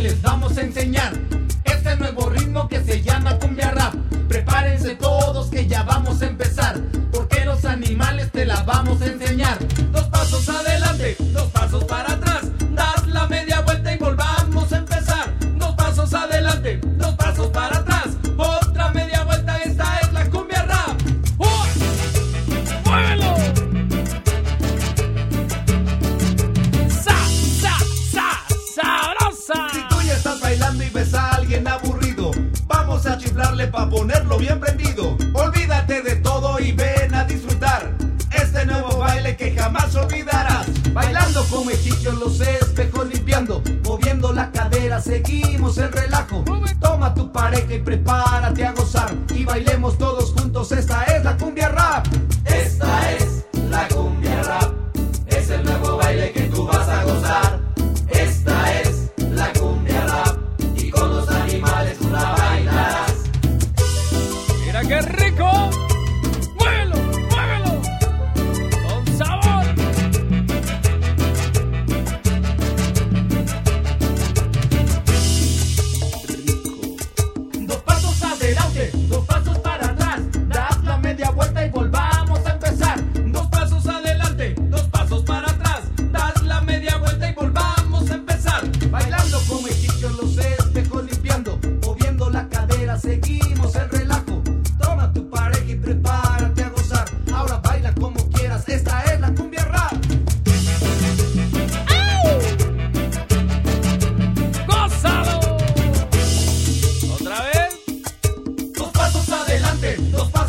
les vamos a enseñar. darle pa' ponerlo bien prendido. Olvídate de todo y ven a disfrutar este nuevo baile que jamás olvidarás. Bailando con egipcios los espejos limpiando, moviendo la cadera, seguimos el relajo. Toma tu pareja y prepárate a gozar y bailemos todos juntos esta es qué rico! gente, dos.